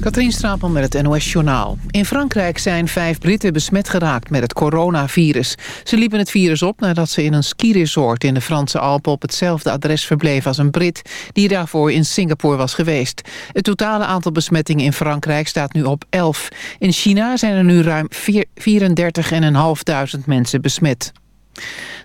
Katrien Straatman met het NOS-journaal. In Frankrijk zijn vijf Britten besmet geraakt met het coronavirus. Ze liepen het virus op nadat ze in een skiresort in de Franse Alpen... op hetzelfde adres verbleef als een Brit die daarvoor in Singapore was geweest. Het totale aantal besmettingen in Frankrijk staat nu op 11. In China zijn er nu ruim 34.500 mensen besmet.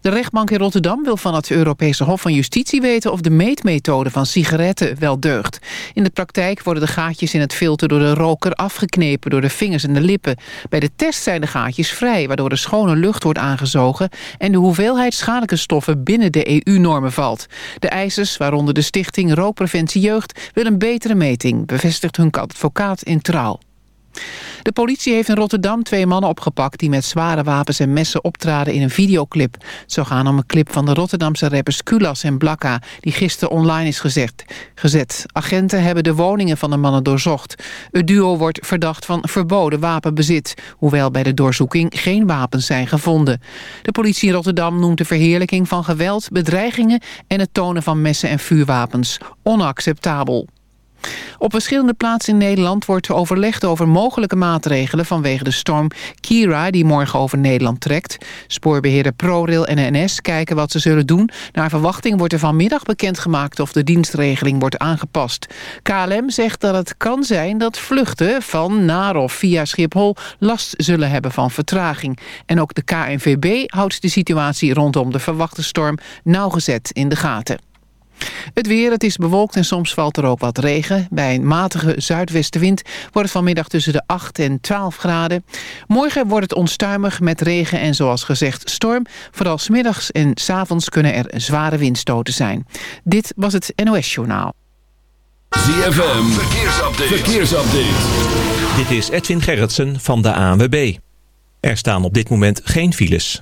De rechtbank in Rotterdam wil van het Europese Hof van Justitie weten of de meetmethode van sigaretten wel deugt. In de praktijk worden de gaatjes in het filter door de roker afgeknepen door de vingers en de lippen. Bij de test zijn de gaatjes vrij, waardoor de schone lucht wordt aangezogen en de hoeveelheid schadelijke stoffen binnen de EU-normen valt. De eisers, waaronder de stichting Rookpreventie Jeugd, willen een betere meting, bevestigt hun advocaat in Trouw. De politie heeft in Rotterdam twee mannen opgepakt... die met zware wapens en messen optraden in een videoclip. Zo gaan om een clip van de Rotterdamse rappers Kulas en Blakka... die gisteren online is gezet. gezet. Agenten hebben de woningen van de mannen doorzocht. Het duo wordt verdacht van verboden wapenbezit... hoewel bij de doorzoeking geen wapens zijn gevonden. De politie in Rotterdam noemt de verheerlijking van geweld... bedreigingen en het tonen van messen en vuurwapens onacceptabel. Op verschillende plaatsen in Nederland wordt overlegd over mogelijke maatregelen vanwege de storm Kira die morgen over Nederland trekt. Spoorbeheerder ProRail en NS kijken wat ze zullen doen. Naar verwachting wordt er vanmiddag bekendgemaakt of de dienstregeling wordt aangepast. KLM zegt dat het kan zijn dat vluchten van naar of via Schiphol last zullen hebben van vertraging. En ook de KNVB houdt de situatie rondom de verwachte storm nauwgezet in de gaten. Het weer, het is bewolkt en soms valt er ook wat regen. Bij een matige zuidwestenwind wordt het vanmiddag tussen de 8 en 12 graden. Morgen wordt het onstuimig met regen en zoals gezegd storm. Vooral smiddags en s avonds kunnen er zware windstoten zijn. Dit was het NOS Journaal. ZFM, verkeersupdate. verkeersupdate. Dit is Edwin Gerritsen van de ANWB. Er staan op dit moment geen files.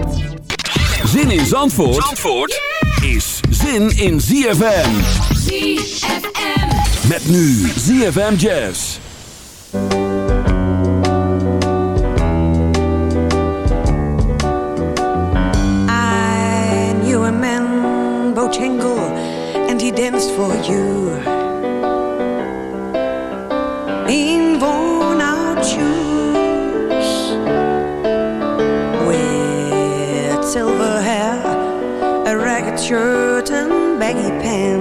Zin in Zandvoort, Zandvoort is zin in ZFM. ZFM. Met nu ZFM Jazz. I knew a man, Bojangles, and he danced for you. In worn out shoes, and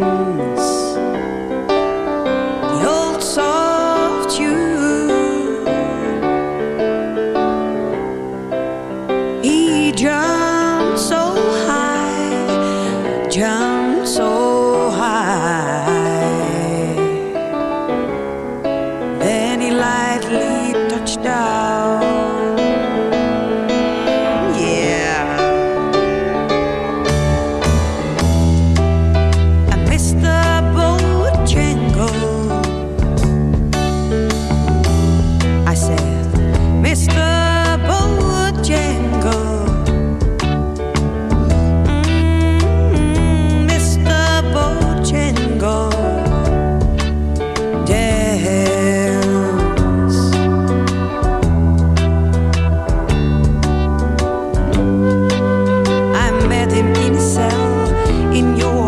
In himself in your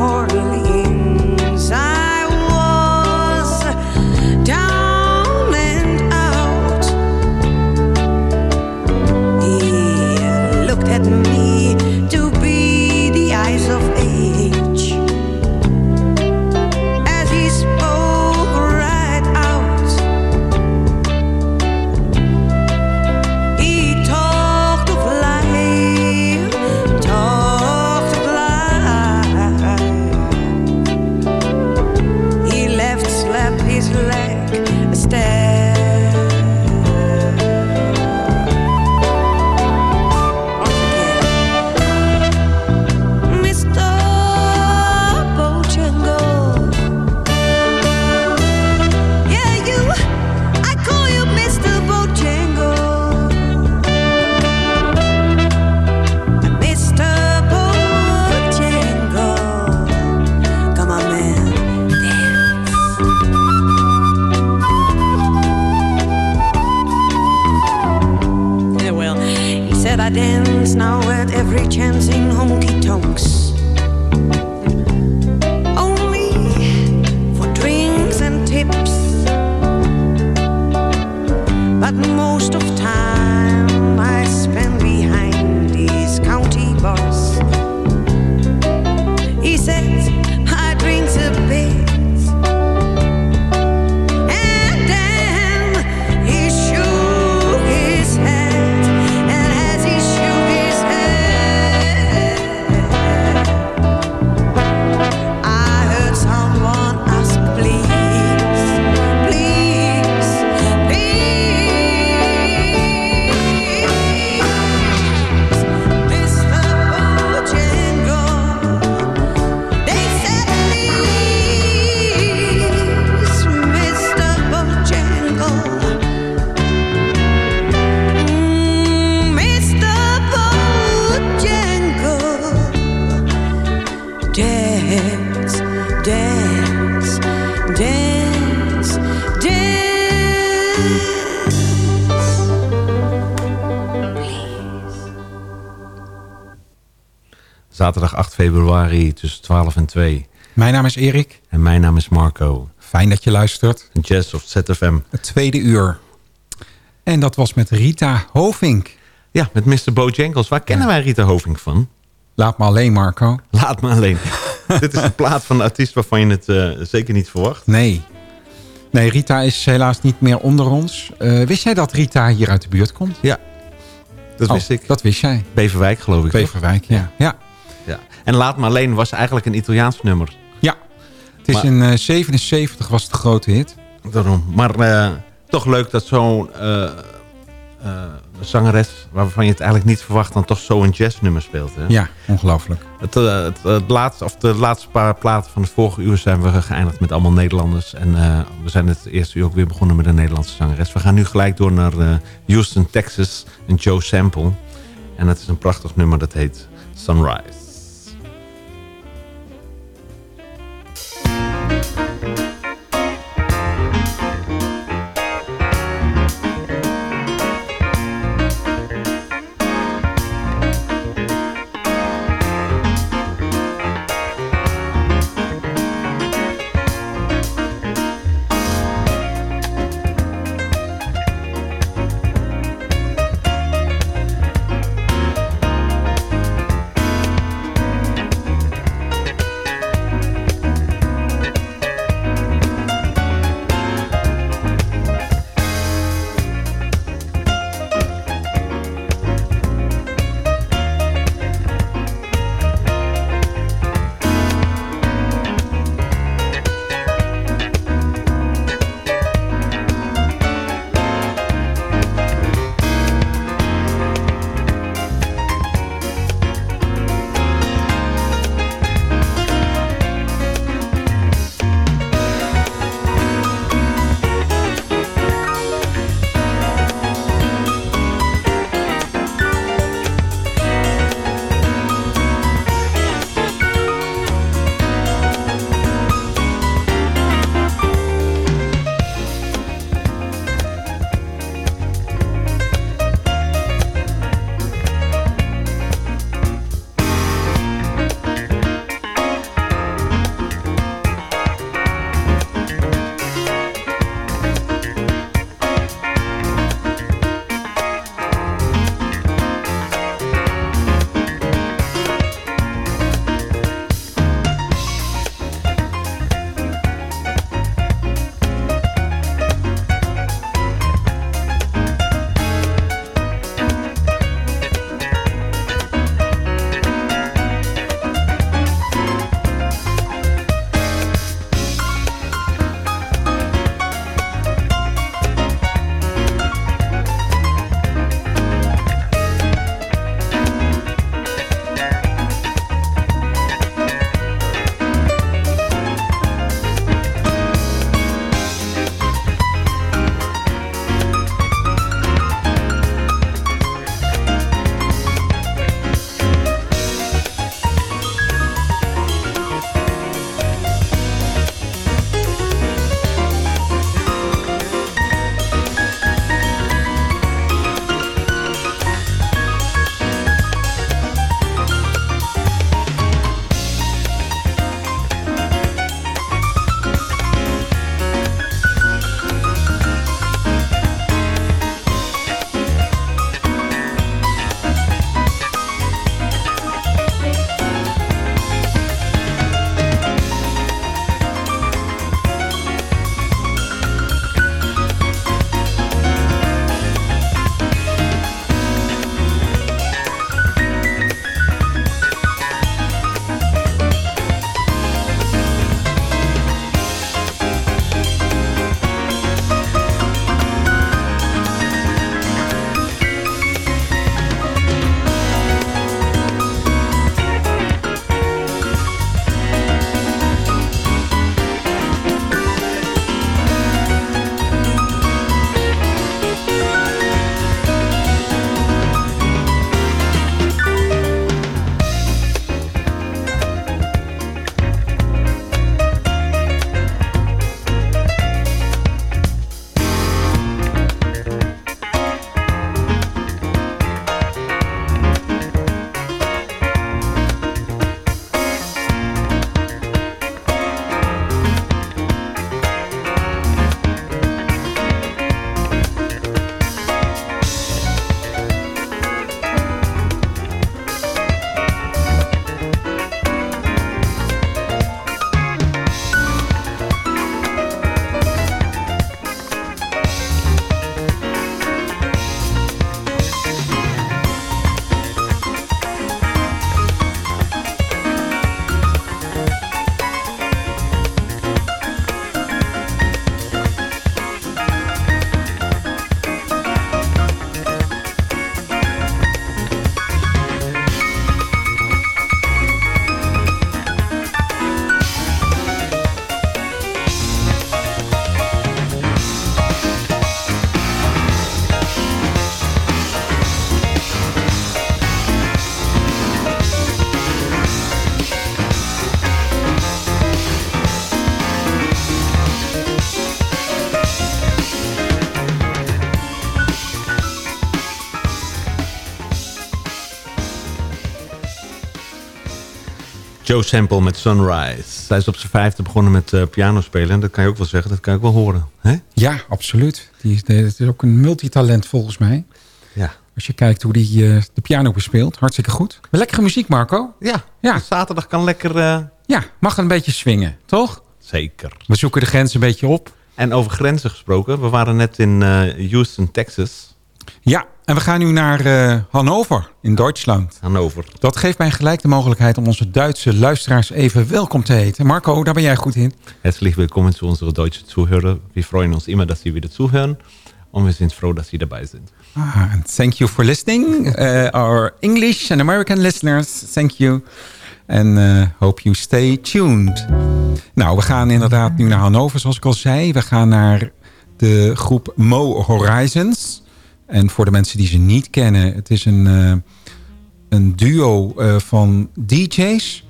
Zaterdag 8 februari tussen 12 en 2. Mijn naam is Erik. En mijn naam is Marco. Fijn dat je luistert. Jazz of ZFM. Het tweede uur. En dat was met Rita Hovink. Ja, met Mr. Bojangles. Waar kennen wij Rita Hovink van? Laat me alleen, Marco. Laat me alleen. Dit is een plaat van een artiest waarvan je het eh, zeker niet verwacht. Nee. Nee, Rita is helaas niet meer onder ons. Eh, wist jij dat Rita hier uit de buurt komt? Ja, dat Oh, wist ik. Dat wist jij. Beverwijk geloof ik. Beverwijk, ja. ja. En Laat me alleen was eigenlijk een Italiaans nummer. Ja. Het is Maar- in eh 77 was het de grote hit. Daarom. Maar eh, toch leuk dat zo'n eh, zangeres... waarvan je het eigenlijk niet verwacht... dan toch zo'n jazznummer speelt. Hè? Ja, ongelooflijk. Het, het, het laatste, of de laatste paar platen van het vorige uur zijn we geëindigd met allemaal Nederlanders. En we zijn het eerste uur ook weer begonnen met een Nederlandse zangeres. We gaan nu gelijk door naar Houston, Texas en Joe Sample. En het is een prachtig nummer dat heet. Sunrise Joe Sample met Sunrise. Hij is op zijn vijfde begonnen met eh, piano spelen. En dat kan je ook wel zeggen, dat kan ik wel horen. Hè? Ja, absoluut. Die is, het is ook een multitalent volgens mij. Ja. Als je kijkt hoe hij de piano bespeelt. Hartstikke goed. Lekkere muziek, Marco. Ja, Ja. zaterdag kan lekker... eh, Ja, mag een beetje swingen, toch? Zeker. We zoeken de grens een beetje op. En over grenzen gesproken. We waren net in eh, Houston, Texas. Ja, en we gaan nu naar eh, Hannover in Duitsland. Hannover. Dat geeft mij gelijk de mogelijkheid om onze Duitse luisteraars even welkom te heten. Marco, daar ben jij goed in. Herzlich willkommen zu unseren deutschen Zuhörer. Wir freuen uns immer, dass Sie wieder zuhören. Und wir sind froh, dass Sie dabei sind. Ah, and thank you for listening. Uh, our English and American listeners, thank you. And uh, hope you stay tuned. Nou, we gaan inderdaad nu naar Hannover, zoals ik al zei. We gaan naar de groep Mo Horizons. En voor de mensen die ze niet kennen, het is een, eh, een duo eh, van DJ's.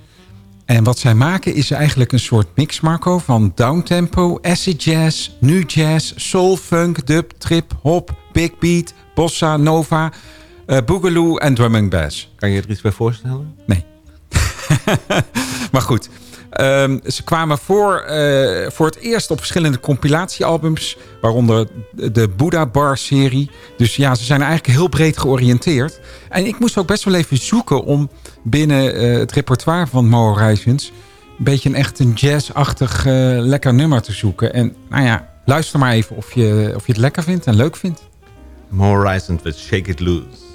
En wat zij maken is eigenlijk een soort mix, Marco, van downtempo, acid jazz, nu jazz, soul, funk, dub, trip, hop, big beat, bossa, nova, eh boogaloo en drum and bass. Kan je er iets bij voorstellen? Nee. maar goed, ehm, ze kwamen voor, eh, voor het eerst op verschillende compilatiealbums, waaronder de Buddha Bar serie. Dus ja, ze zijn eigenlijk heel breed georiënteerd. En ik moest ook best wel even zoeken om binnen eh, het repertoire van Mo Horizons een beetje een echt een jazzachtig eh, lekker nummer te zoeken. En nou ja, luister maar even of je, of je het lekker vindt en leuk vindt. More Horizon with Shake It Loose.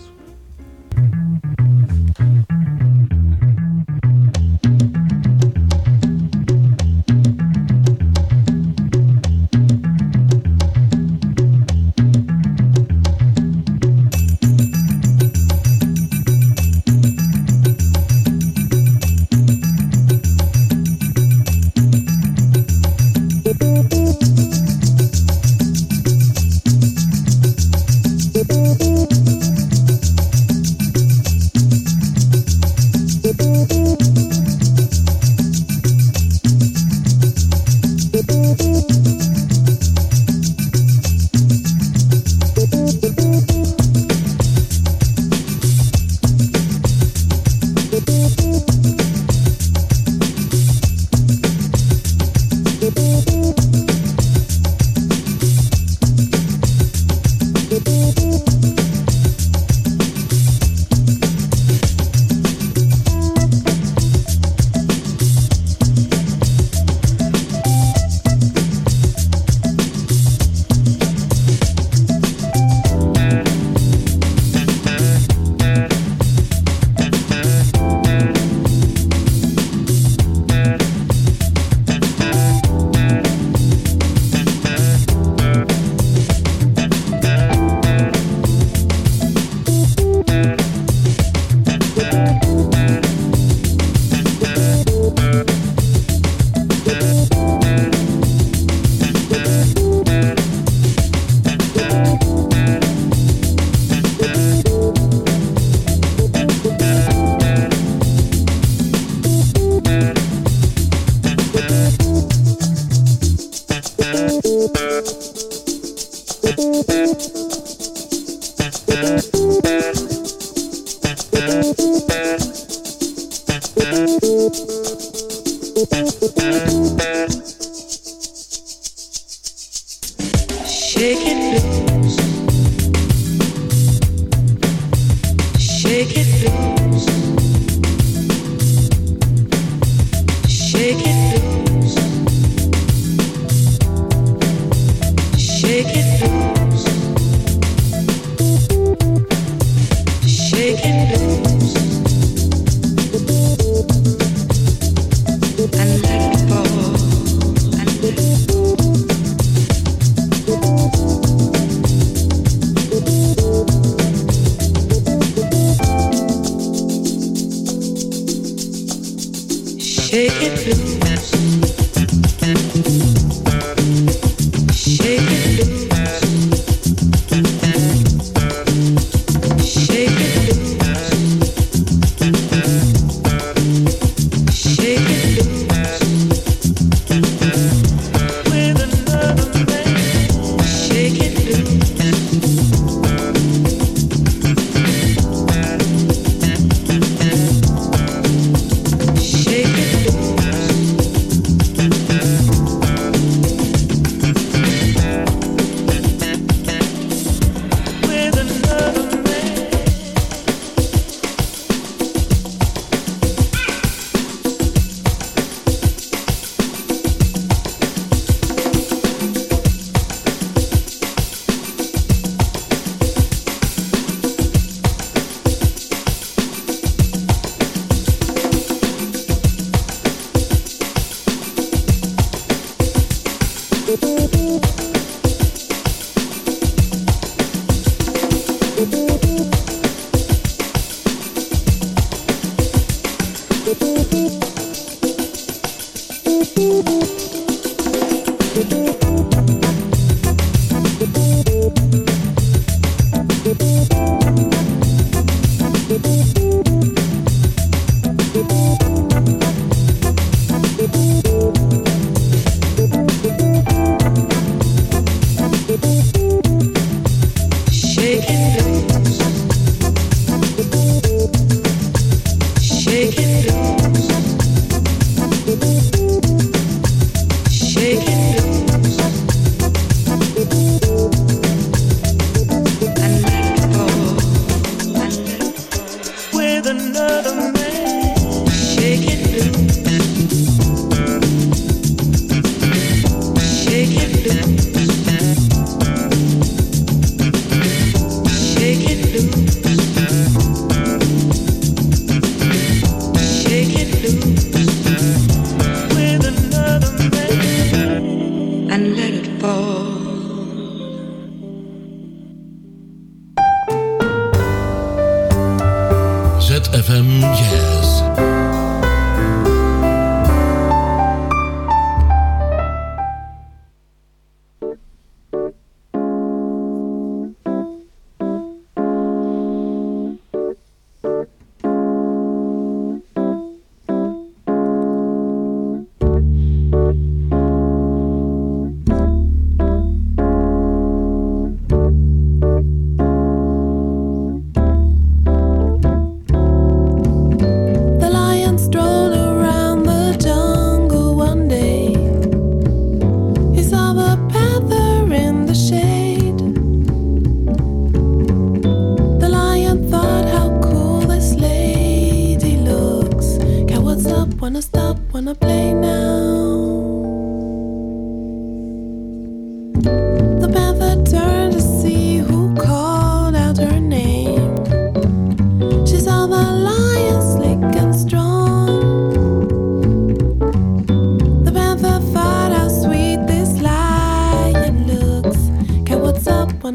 It loose.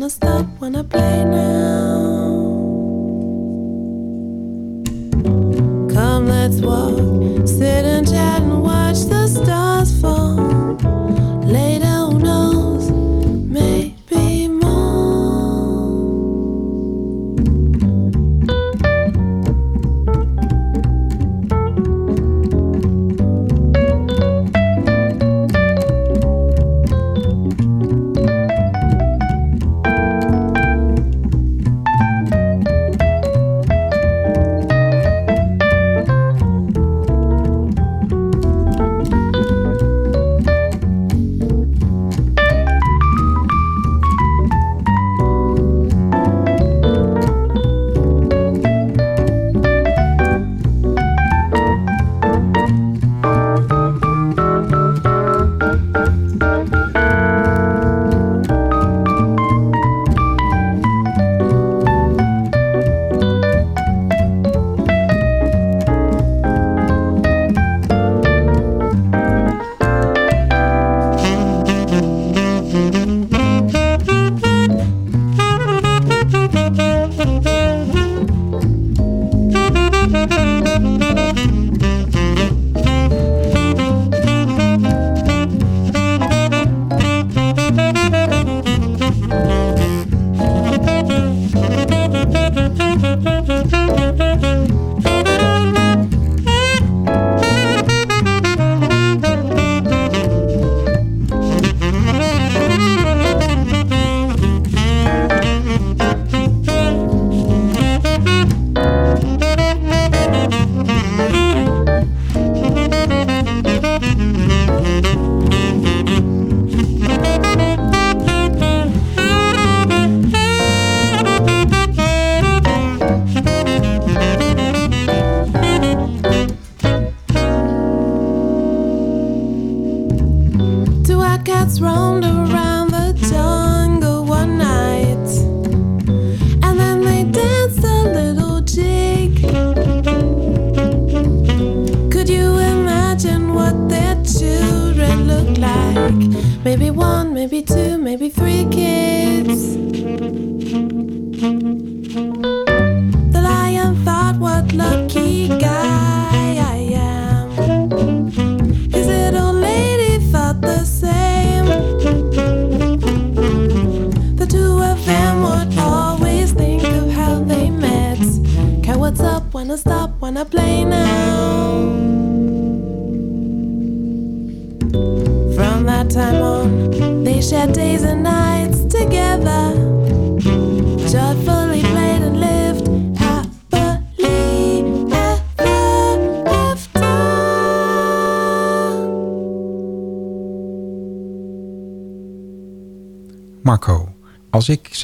Wanna stop? Wanna play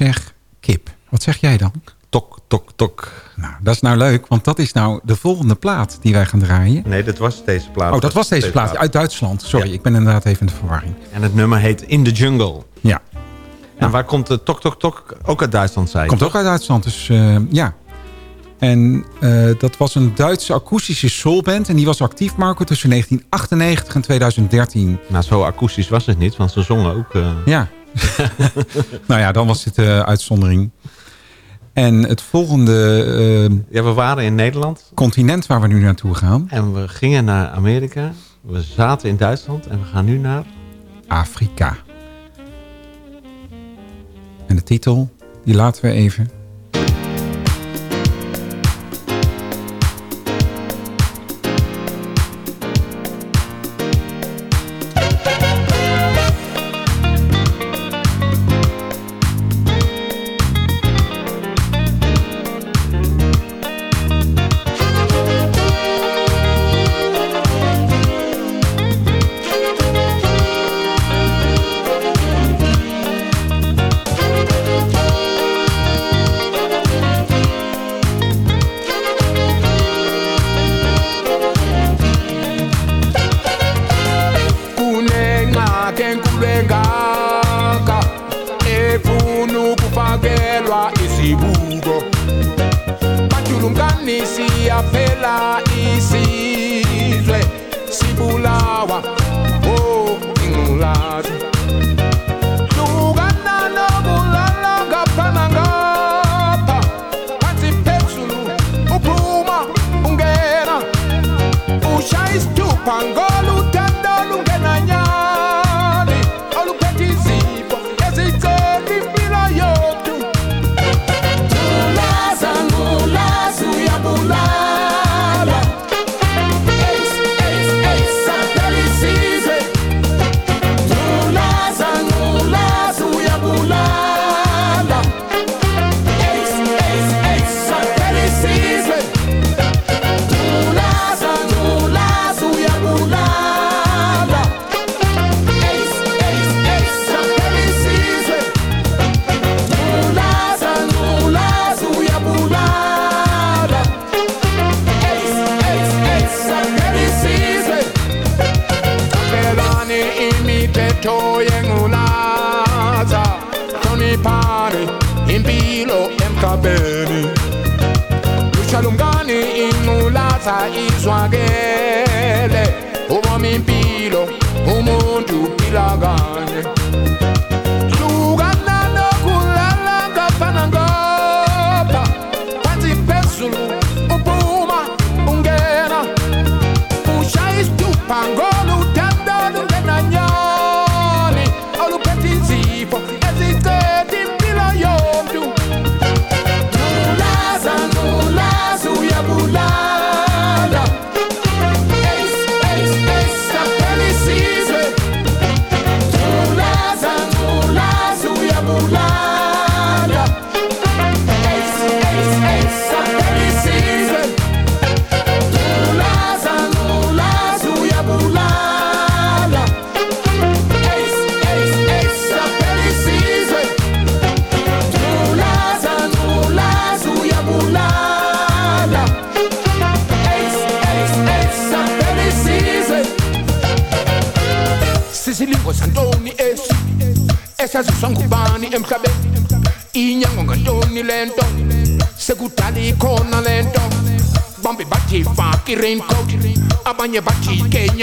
zeg kip, wat zeg jij dan? Tok, tok, tok. Nou, dat is nou leuk, want dat is nou de volgende plaat die wij gaan draaien. Nee, dat was deze plaat. Oh, dat was deze plaat uit Duitsland. Sorry, ik ben inderdaad even in de verwarring. En het nummer heet In the Jungle. Ja. En waar komt de Tok Tok Tok? Ook uit Duitsland, zei je, Komt toch? ook uit Duitsland, dus eh, ja. En eh, dat was een Duitse akoestische soulband. En die was actief, Marco, tussen 1998 en 2013. Nou, zo akoestisch was het niet, want ze zongen ook... eh, Ja. nou ja, dan was dit de uitzondering. En het volgende eh, Ja, we waren in Nederland continent waar we nu naartoe gaan... en we gingen naar Amerika. We zaten in Duitsland en we gaan nu naar... Afrika. En de titel, die laten we even.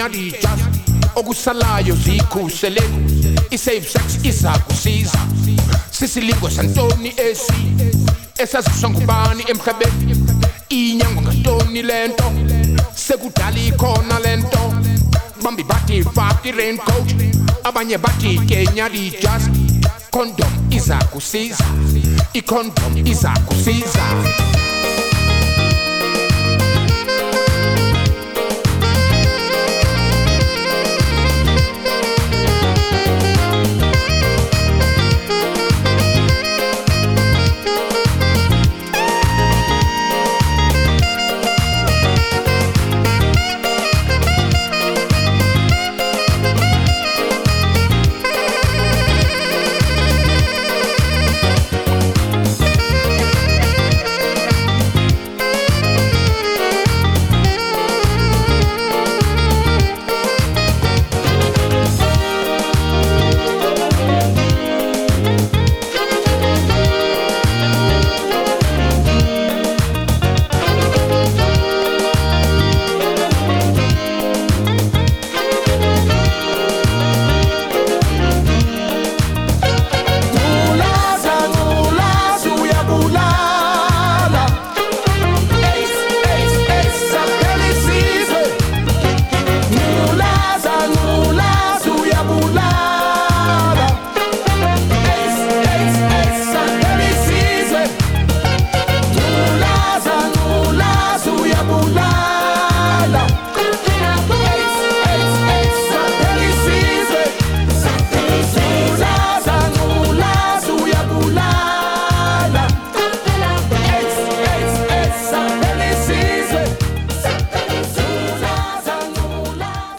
Kenya lijas okusalayo zikhuseleni isafe-sex izakusiza sisilingo santoni esi esaziswa ngubani emhlabeni? Inyangwa ngantoni le nto sekudala ikhona le nto. Bambi bathi fak i-raincoat abanye bathi kenya lijust condom iza kusiza. Icondom iza kusiza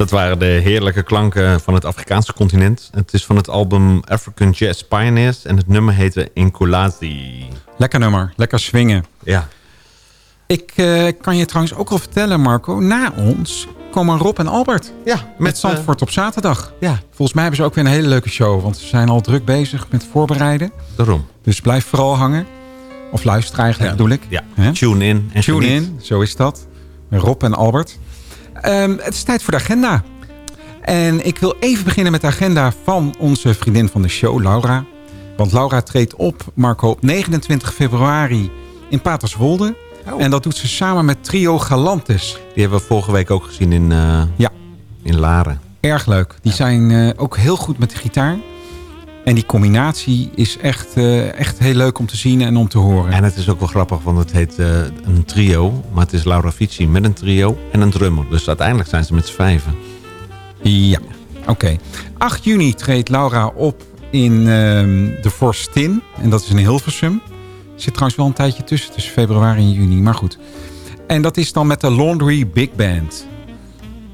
Dat waren de heerlijke klanken van het Afrikaanse continent. Het is van het album African Jazz Pioneers en het nummer heette Inkolazi. Lekker nummer, lekker swingen. Ja. Ik eh, kan je trouwens ook al vertellen, Marco. Na ons komen Rob en Albert. Ja, met, Met Zandvoort op zaterdag. Ja. Volgens mij hebben ze ook weer een hele leuke show. Want ze zijn al druk bezig met voorbereiden. Daarom. Dus blijf vooral hangen. Of luister eigenlijk, Ja. bedoel ik. Ja. Tune in en Tune geniet. in, zo is dat. Met Rob en Albert. Ehm, het is tijd voor de agenda. En ik wil even beginnen met de agenda van onze vriendin van de show, Laura. Want Laura treedt op, Marco, op 29 februari in Paterswolde. En dat doet ze samen met Trio Galantis. Die hebben we vorige week ook gezien in, eh, Ja. in Laren. Erg leuk. Die zijn eh, ook heel goed met de gitaar. En die combinatie is echt, eh, echt heel leuk om te zien en om te horen. En het is ook wel grappig, want het heet eh, een trio. Maar het is Laura Fici met een trio en een drummer. Dus uiteindelijk zijn ze met z'n vijven. Ja, oké. 8 juni treedt Laura op in ehm, de Forstin. En dat is in Hilversum. Er zit trouwens wel een tijdje tussen, tussen februari en juni. Maar goed. En dat is dan met de Laundry Big Band.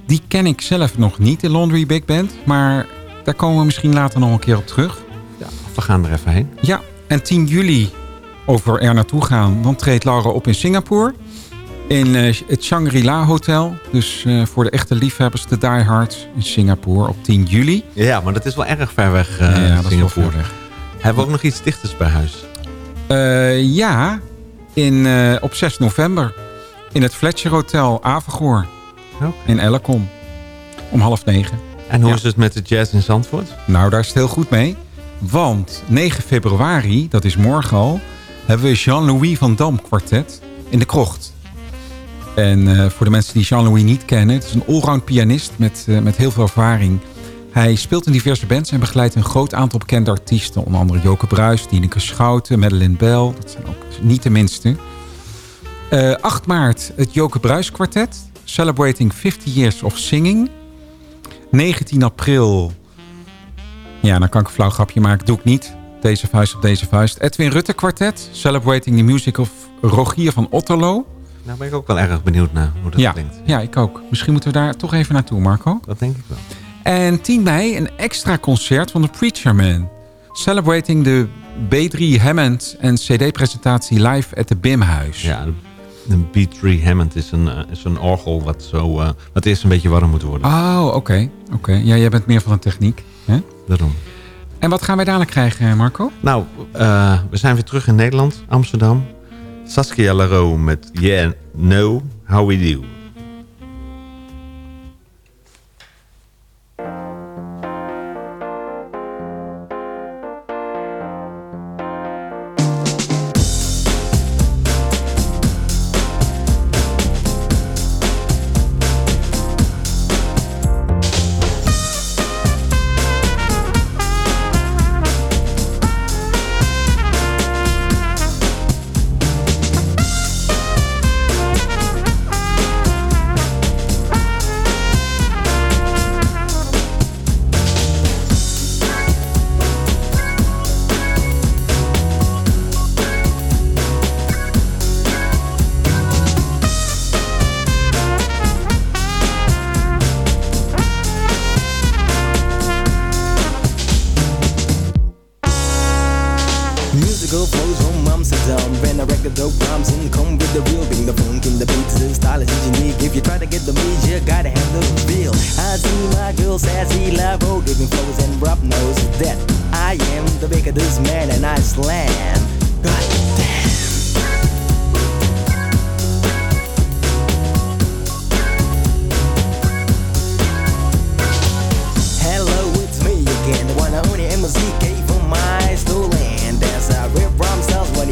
Die ken ik zelf nog niet, de Laundry Big Band. Maar daar komen we misschien later nog een keer op terug. Ja, we gaan er even heen. Ja, en 10 juli, over er naartoe gaan, dan treedt Laura op in Singapore. In eh, het Shangri-La Hotel. Dus eh, voor de echte liefhebbers, de diehards in Singapore op 10 juli. Ja, maar dat is wel erg ver weg, Ja, dat is wel Singapore. ver weg. Hebben we ook nog iets dichters bij huis? Ja, in, op 6 november. In het Fletcher Hotel Avergoor. In Ellecom. Om half negen. En hoe Ja. is het met de jazz in Zandvoort? Nou, daar is het heel goed mee. Want 9 februari, dat is morgen al... hebben we Jean-Louis van Dam kwartet in de krocht. En eh, voor de mensen die Jean-Louis niet kennen... het is een allround pianist met, eh, met heel veel ervaring. Hij speelt in diverse bands en begeleidt een groot aantal bekende artiesten. Onder andere Joke Bruis, Dineke Schouten, Madeleine Bell. Dat zijn ook niet de minste. Eh 8 maart het Joke Bruis kwartet. Celebrating 50 Years of Singing. 19 april ja, dan kan ik een flauw grapje maken. Doe ik niet. Deze vuist op deze vuist. Edwin Rutte kwartet. Celebrating the music of Rogier van Otterlo. Nou ben ik ook wel erg benieuwd naar hoe dat Ja, klinkt. ja, ik ook. Misschien moeten we daar toch even naartoe, Marco. Dat denk ik wel. En 10 mei een extra concert van de Preacher Man. Celebrating de B3 Hammond en CD-presentatie live at de Bimhuis. Ja, B3 Hammond is een, eh, is een orgel wat, zo, eh, wat eerst een beetje warm moet worden. Oh, oké. oké. Ja, jij bent meer van de techniek. Hè? Daarom. En wat gaan wij dadelijk krijgen, Marco? Nou, eh, we zijn weer terug in Nederland, Amsterdam. Saskia Laro met Yeah, No, How We Do.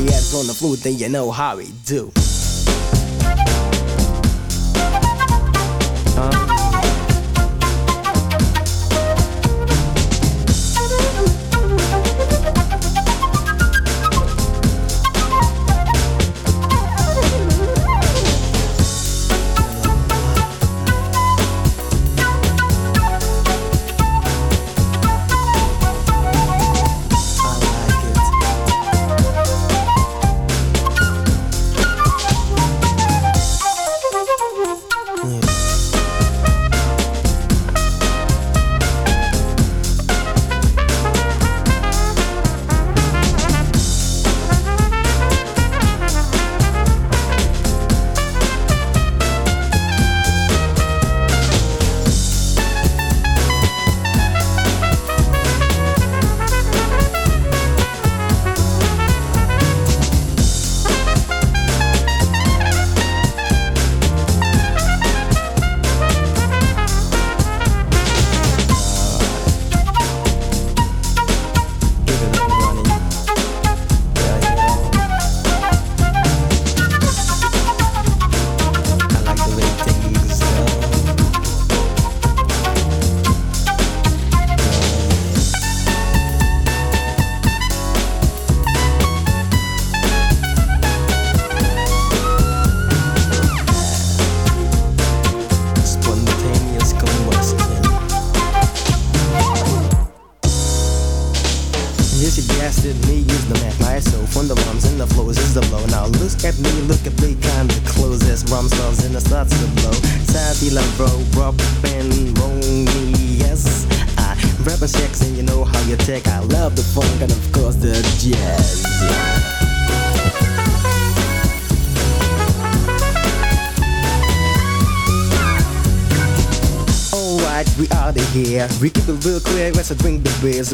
He has on the flute, then you know how we do.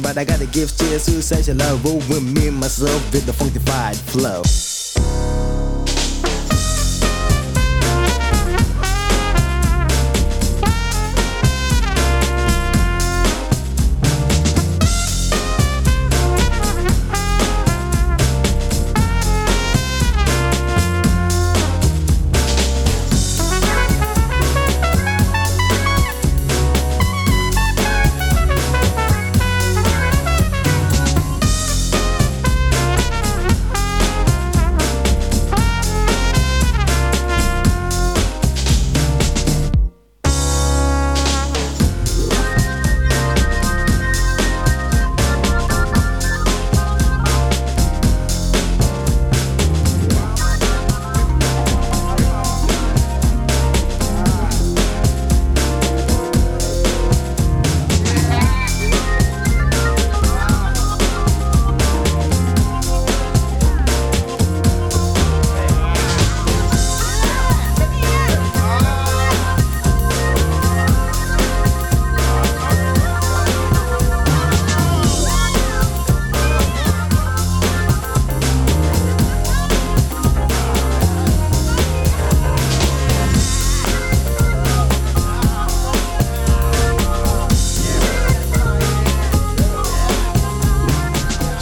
But I gotta give cheers to such a love roll with me myself with the funkified flow.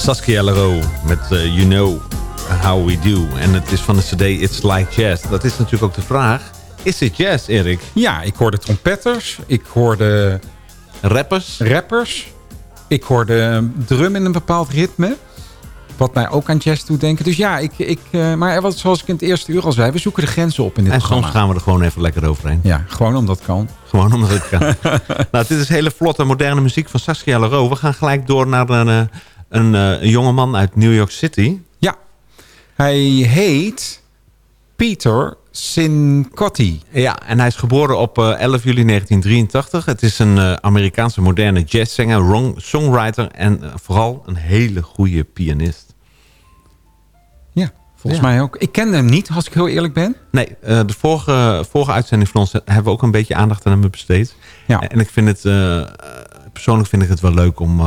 Saskia Leroux met eh, You Know How We Do. En het is van de cd It's Like Jazz. Dat is natuurlijk ook de vraag. Is het jazz, Erik? Ja, ik hoorde trompetters. Ik hoorde... Rappers. Rappers. Ik hoorde drum in een bepaald ritme. Wat mij ook aan jazz doet denken. Dus ja, ik, ik, eh, maar wat, zoals ik in het eerste uur al zei... we zoeken de grenzen op in dit En programma. soms gaan we er gewoon even lekker overheen. Ja, gewoon omdat het kan. Gewoon omdat het kan. nou, dit is hele vlotte, moderne muziek van Saskia Leroux. We gaan gelijk door naar een, eh, een, eh, een jongeman uit New York City. Ja, hij heet Peter Sincotti. Ja, en hij is geboren op eh, 11 juli 1983. Het is een eh, Amerikaanse moderne jazzzanger, songwriter... en eh, vooral een hele goede pianist. Volgens Ja. mij ook. Ik kende hem niet, als ik heel eerlijk ben. Nee, eh, de vorige, vorige uitzending van ons hebben we ook een beetje aandacht aan hem besteed. Ja. En ik vind het, eh, eh, persoonlijk vind ik het wel leuk om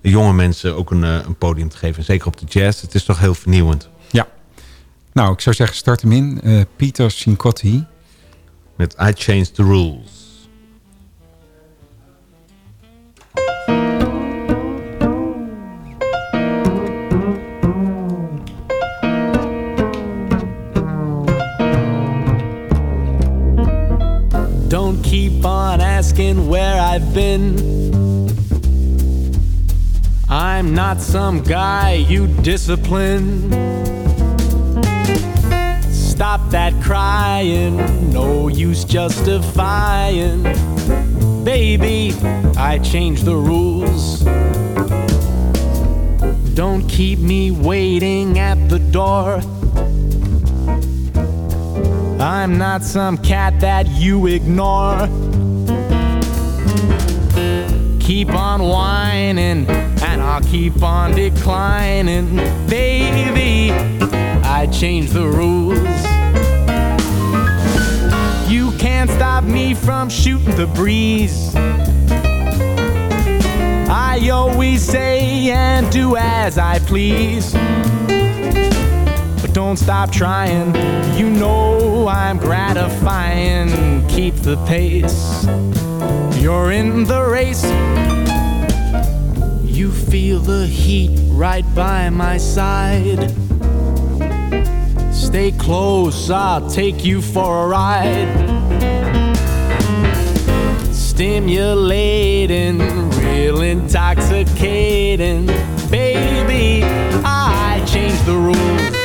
jonge mensen ook een, eh, een podium te geven. En zeker op de jazz. Het is toch heel vernieuwend. Ja. Nou, ik zou zeggen, start hem in. Eh Pieter Cincotti. Met I Changed the Rules. Don't keep on asking where I've been. Some guy you discipline. Stop that crying, no use justifying. Baby, I changed the rules. Don't keep me waiting at the door. I'm not some cat that you ignore. Keep on whining, and I'll keep on declining. Baby, I change the rules. You can't stop me from shooting the breeze. I always say and do as I please. But don't stop trying. You know I'm gratifying. Keep the pace. You're in the race. You feel the heat right by my side. Stay close, I'll take you for a ride. Stimulating, real intoxicating. Baby, I change the rules.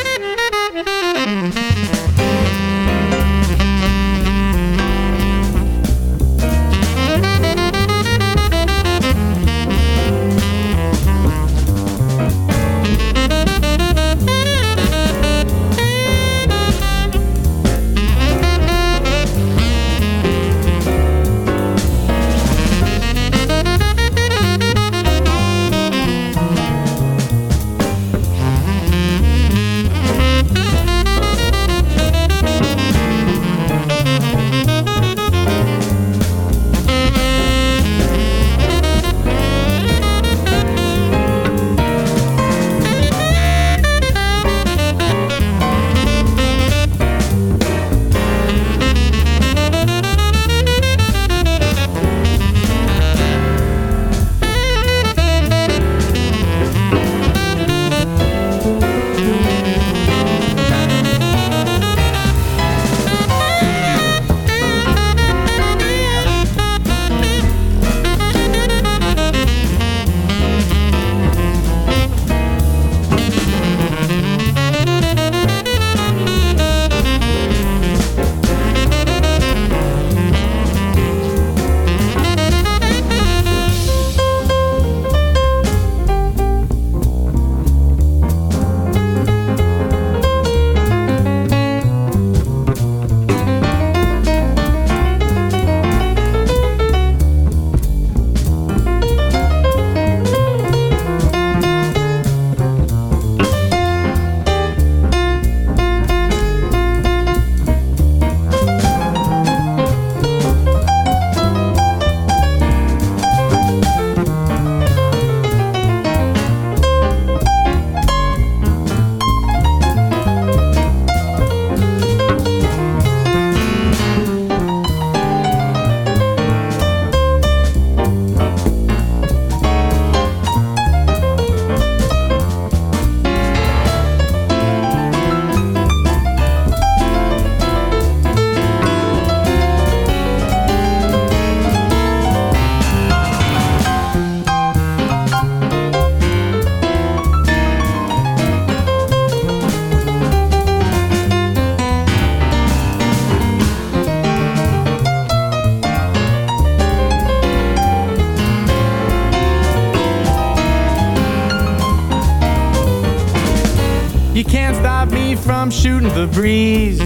Breeze.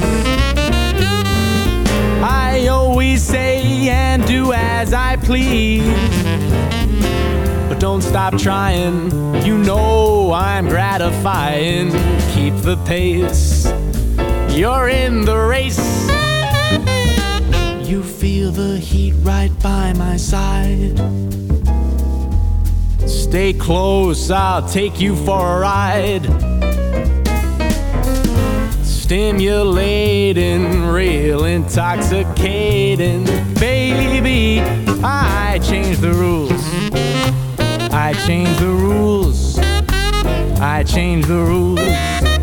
I always say and do as I please. But don't stop trying. You know I'm gratifying. Keep the pace. You're in the race. You feel the heat right by my side. Stay close, I'll take you for a ride. Stimulating, real intoxicating. Baby, I change the rules. I change the rules. I change the rules.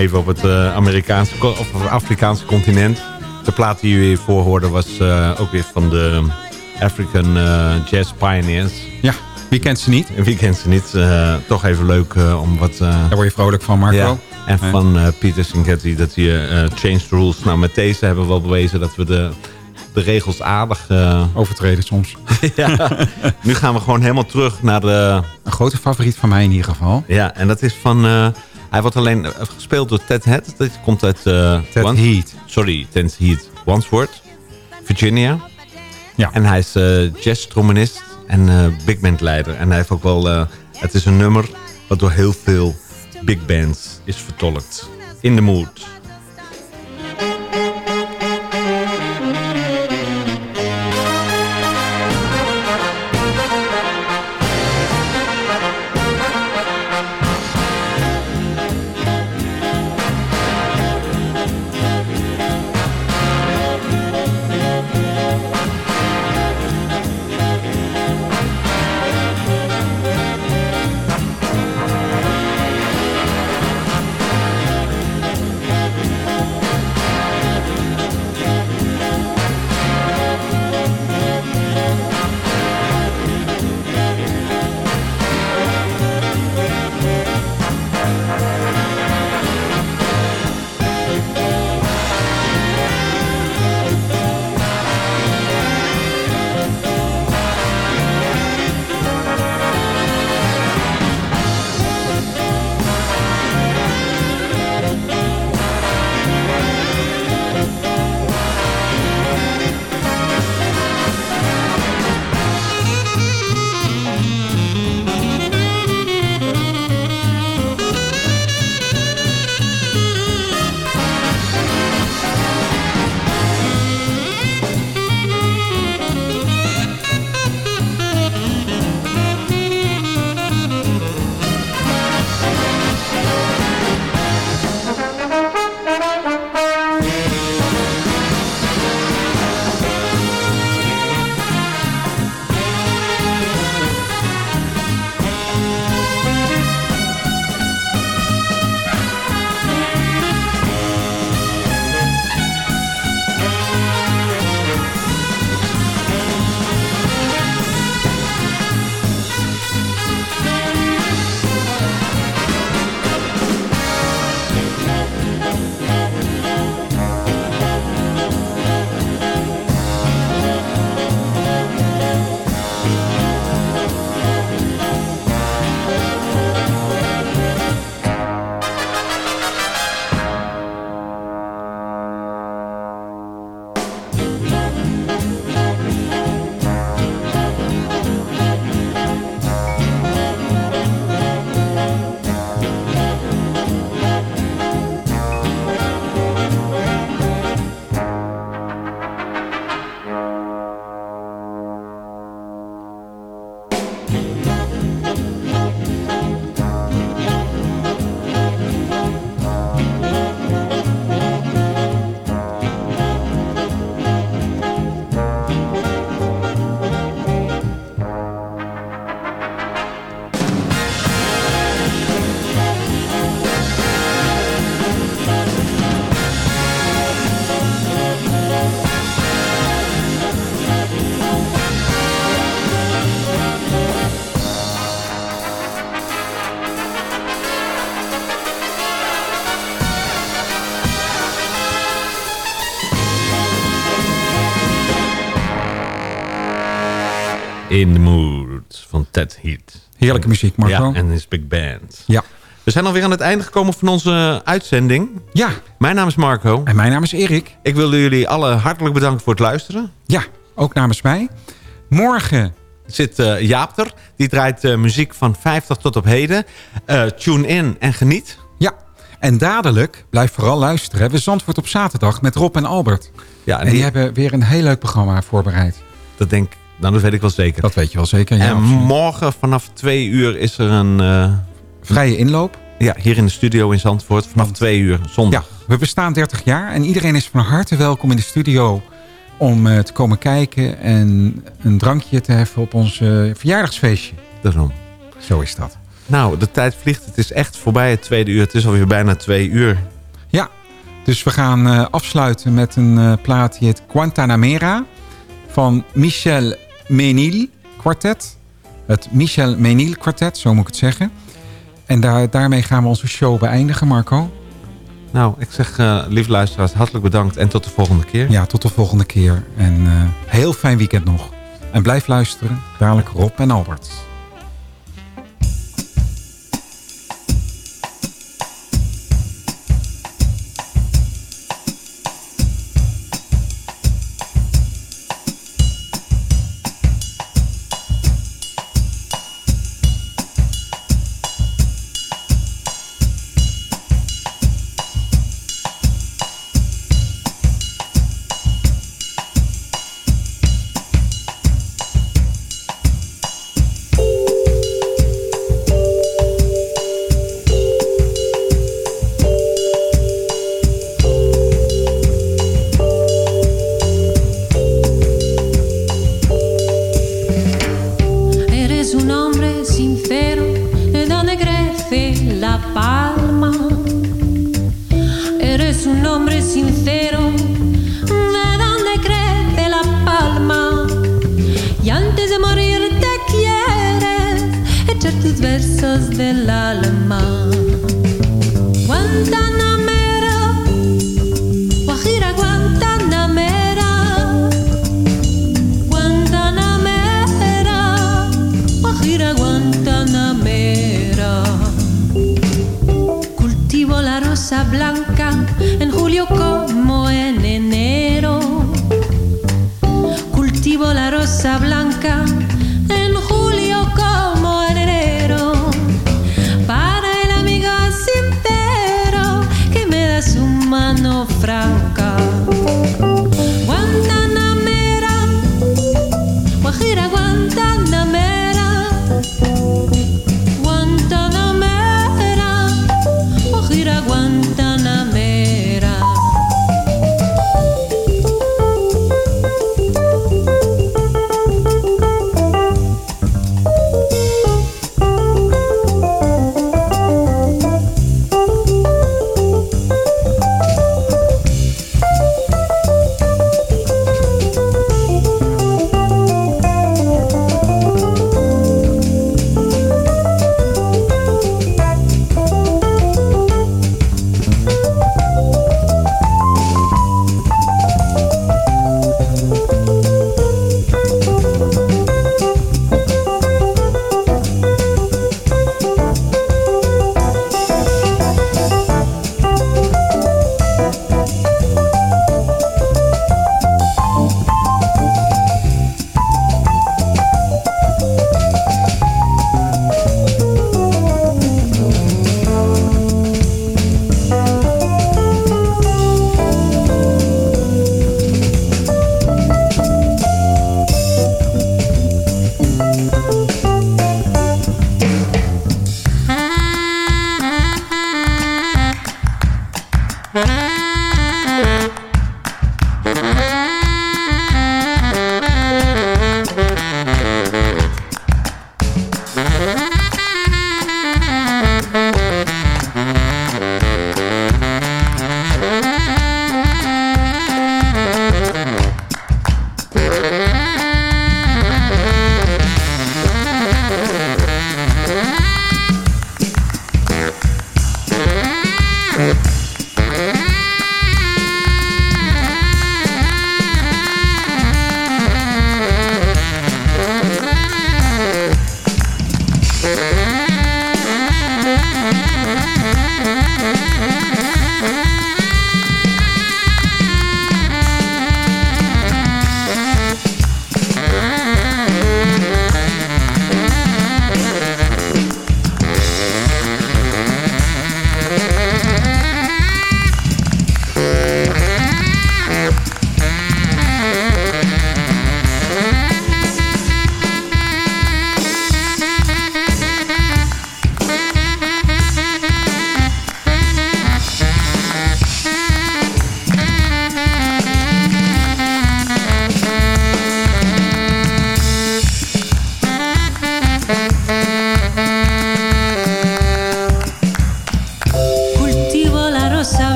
Even op het eh, Amerikaanse of Afrikaanse continent. De plaat die u hiervoor hoorde was eh, ook weer van de African eh, Jazz Pioneers. Ja, wie kent ze niet? Wie kent ze niet? Toch even leuk om wat... Daar word je vrolijk van, Marco. Ja. En Ja. van eh Pieter Singetti dat hij Change the Rules. Nou, met deze hebben we wel bewezen dat we de, de regels aardig... Overtreden soms. ja. Nu gaan we gewoon helemaal terug naar de... Een grote favoriet van mij in ieder geval. Ja, en dat is van... hij wordt alleen eh, gespeeld door Ted Head. Dat komt uit... eh, Ted Heath. Sorry, Ted Heath. Wandsworth, Virginia. Ja. En hij is uh, jazztrombonist en eh, big band leider. En hij heeft ook wel... eh, het is een nummer wat door heel veel big bands is vertolkt. In the Mood. Heat. Heerlijke muziek, Marco. Ja, en his big band. Ja. We zijn alweer aan het einde gekomen van onze uitzending. Ja. Mijn naam is Marco. En mijn naam is Erik. Ik wil jullie allen hartelijk bedanken voor het luisteren. Ja, ook namens mij. Morgen zit eh, Jaap er. Die draait eh, muziek van 50 tot op heden. Eh, tune in en geniet. Ja, en dadelijk, blijf vooral luisteren, we Zandvoort op zaterdag met Rob en Albert. Ja, en, die, hebben weer een heel leuk programma voorbereid. Dat denk nou, dat weet ik wel zeker. Dat weet je wel zeker, ja. En absoluut. morgen vanaf twee uur is er een... eh, Vrije inloop. Ja, hier in de studio in Zandvoort. Vanaf twee uur, zondag. Ja, we bestaan 30 jaar en iedereen is van harte welkom in de studio om eh, te komen kijken en een drankje te heffen op ons eh, verjaardagsfeestje. Daarom. Zo is dat. Nou, de tijd vliegt. Het is echt voorbij het tweede uur. Het is alweer bijna twee uur. Ja, dus we gaan afsluiten met een plaat die heet Guantanamera van Michel Menil Quartet. Het Michel Menil Quartet, zo moet ik het zeggen. En daar, daarmee gaan we onze show beëindigen, Marco. Nou, ik zeg, eh lieve luisteraars, hartelijk bedankt. En tot de volgende keer. Ja, tot de volgende keer. En eh, heel fijn weekend nog. En blijf luisteren. Dadelijk Rob en Albert. Blanca en julio como en enero. Cultivo la rosa blanca en julio como en enero. Para el amigo sincero que me da su mano franca.